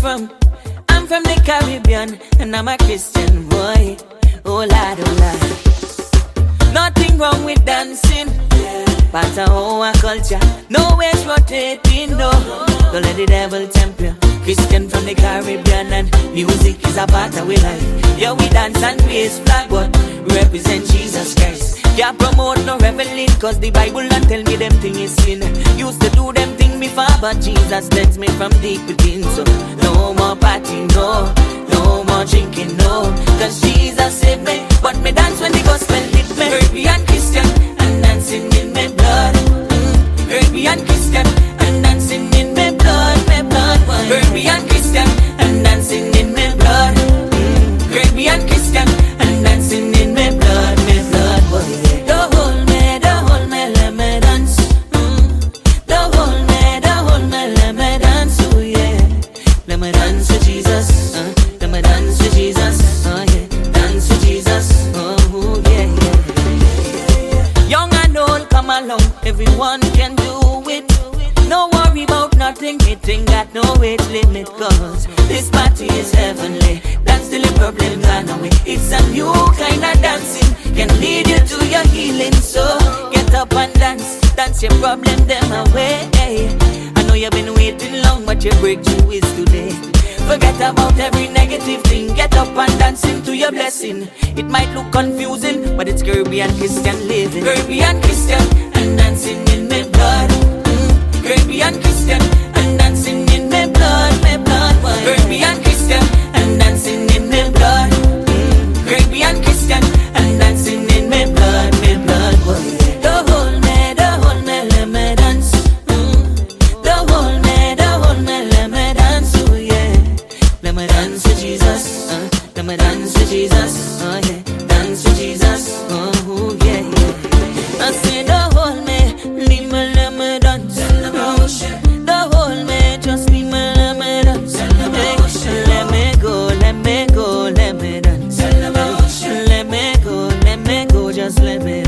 from I'm from the Caribbean and I'm a Christian boy. Oh lad, oh lad. Nothing wrong with dancing. Part of our culture. No ways rotating, no. Don't let the devil tempt you. Christian from the Caribbean and music is a part of our life. Yeah, we dance and raise flag, but represent Jesus Christ. Can't promote no reveling, cause the Bible don't tell me them thing is sin. Used to do them thing far, but Jesus cleansed me from deep within. So no more party, no. No more drinking, no. Cause Jesus saved me, but me dance when the gospel hit me. Caribbean Christian and dancing in my blood. Mm. Caribbean Christian and dancing in my blood, my blood. Caribbean Christian Dance with Jesus, uh. Let me dance with Jesus, oh yeah. Dance with Jesus, oh yeah, yeah. Young and old, come along, everyone can do it. No worry about nothing, it ain't got no age limit, cause this party is heavenly. That's still a problem gone away. It's a new kind of dancing, can lead you to your healing. So get up and dance, dance your problem them away. You've been waiting long, but your breakthrough is today. Forget about every negative thing. Get up and dance into your blessing. It might look confusing, but it's Caribbean Christian living. Caribbean Christian and dancing in the blood. Mm. Caribbean Christian Me dance with Jesus, oh yeah. Dance with Jesus, oh, oh yeah, yeah. I say don't hold me, leave me, let me dance. Don't hold me, just leave me, let me dance. Hey, let me go, let me go, let me dance. Let me go, let me go, just let me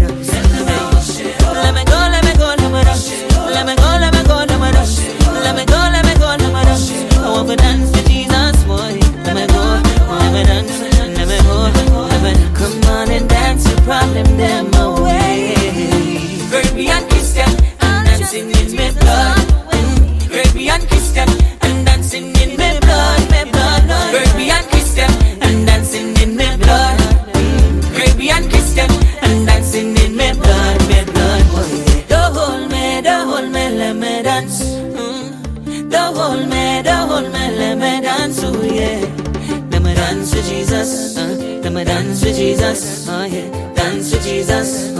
dance. Mm. Hold me, hold me, let me dance, oh yeah. Let me dance with Jesus, uh. Let me dance with Jesus, oh yeah. Dance with Jesus,